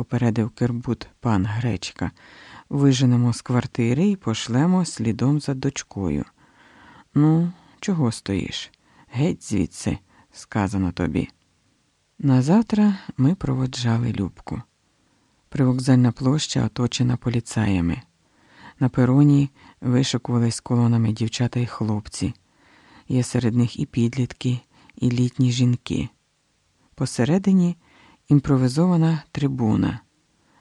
попередив Кербут пан Гречка. Виженемо з квартири і пошлемо слідом за дочкою. Ну, чого стоїш? Геть звідси, сказано тобі. Назавтра ми проводжали Любку. Привокзальна площа оточена поліцаями. На пероні вишикувались колонами дівчата й хлопці. Є серед них і підлітки, і літні жінки. Посередині імпровизована трибуна,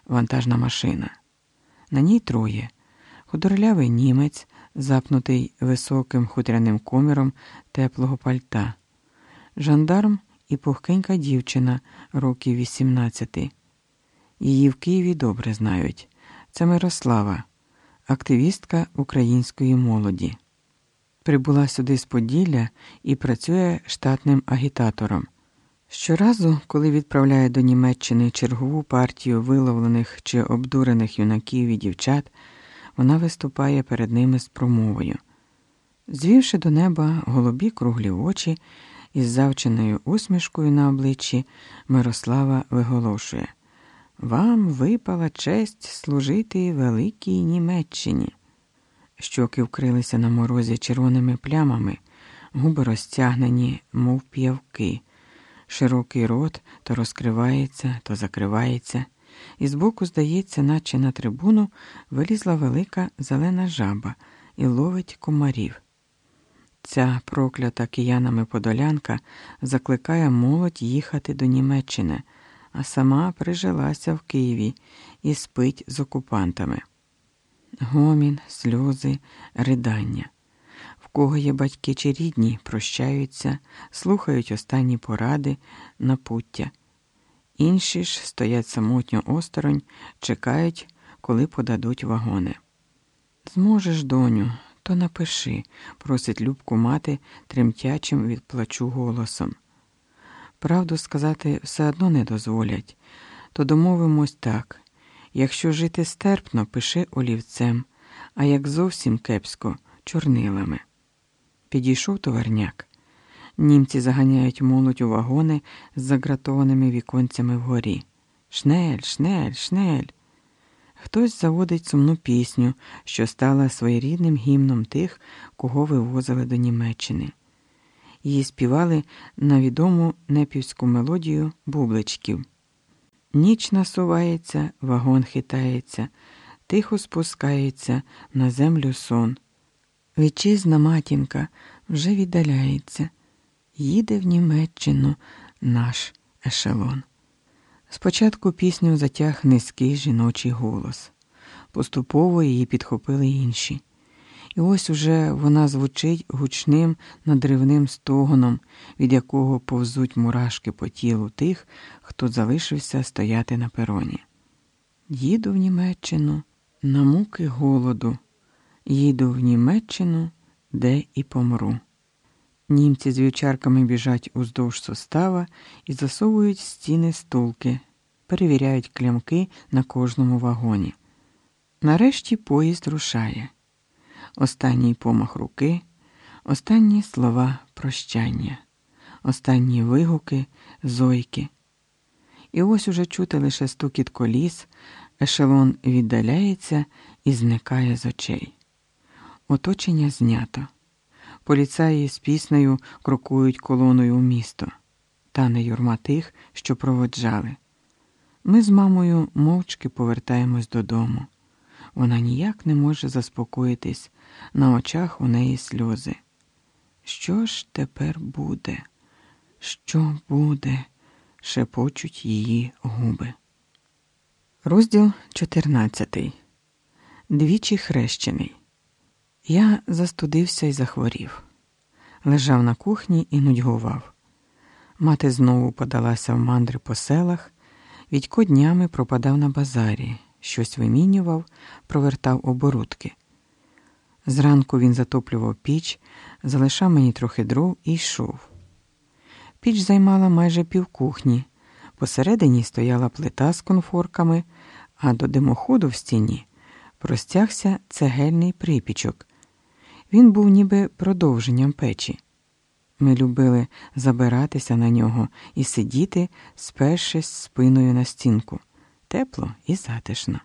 вантажна машина. На ній троє худорлявий німець, запнутий високим хутряним коміром теплого пальта, жандарм і пухкенька дівчина років 18. Її в Києві добре знають. Це Мирослава, активістка української молоді. Прибула сюди з Поділля і працює штатним агітатором. Щоразу, коли відправляє до Німеччини чергову партію виловлених чи обдурених юнаків і дівчат, вона виступає перед ними з промовою. Звівши до неба голубі круглі очі із завченою усмішкою на обличчі, Мирослава виголошує Вам випала честь служити великій Німеччині. Щоки вкрилися на морозі червоними плямами, губи розтягнені, мов п'явки. Широкий рот то розкривається, то закривається, і збоку, здається, наче на трибуну вилізла велика зелена жаба і ловить комарів. Ця проклята киянами подолянка закликає молодь їхати до Німеччини, а сама прижилася в Києві і спить з окупантами. Гомін, сльози, ридання кого є батьки чи рідні, прощаються, слухають останні поради, напуття. Інші ж стоять самотньо осторонь, чекають, коли подадуть вагони. Зможеш, доню, то напиши, просить Любку мати тремтячим від плачу голосом. Правду сказати все одно не дозволять, то домовимось так якщо жити стерпно, пиши олівцем, а як зовсім кепсько чорнилами. Підійшов товарняк. Німці заганяють молодь у вагони з загратованими віконцями вгорі. Schnell, schnell, schnell. Хтось заводить сумну пісню, що стала своєрідним гімном тих, кого вивозили до Німеччини. Її співали на відому непівську мелодію бубличків. Ніч насувається, вагон хитається, тихо спускається на землю сон. Вітчизна матінка вже віддаляється, їде в Німеччину наш ешелон. Спочатку пісню затяг низький жіночий голос, поступово її підхопили інші. І ось уже вона звучить гучним надривним стогоном, від якого повзуть мурашки по тілу тих, хто залишився стояти на пероні. Їду в Німеччину на муки голоду. Їду в Німеччину, де і помру. Німці з вівчарками біжать уздовж состава і засовують стіни стулки, перевіряють клямки на кожному вагоні. Нарешті поїзд рушає. Останній помах руки, останні слова прощання, останні вигуки, зойки. І ось уже чути лише стукіт коліс, ешелон віддаляється і зникає з очей. Оточення знято. Поліцаї з піснею крокують колоною у місто, та не юрма тих, що проводжали. Ми з мамою мовчки повертаємось додому. Вона ніяк не може заспокоїтись, на очах у неї сльози. Що ж тепер буде? Що буде? шепочуть її губи. Розділ 14. Двічі хрещений. Я застудився і захворів, лежав на кухні і нудьгував. Мати знову подалася в мандри по селах, Відько днями пропадав на базарі, щось вимінював, провертав оборудки. Зранку він затоплював піч, залишав мені трохи дров і йшов. Піч займала майже півкухні, посередині стояла плита з конфорками, а до димоходу в стіні простягся цегельний припічок. Він був ніби продовженням печі. Ми любили забиратися на нього і сидіти, спершись спиною на стінку, тепло і затишно.